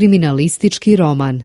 kriminalistički roman.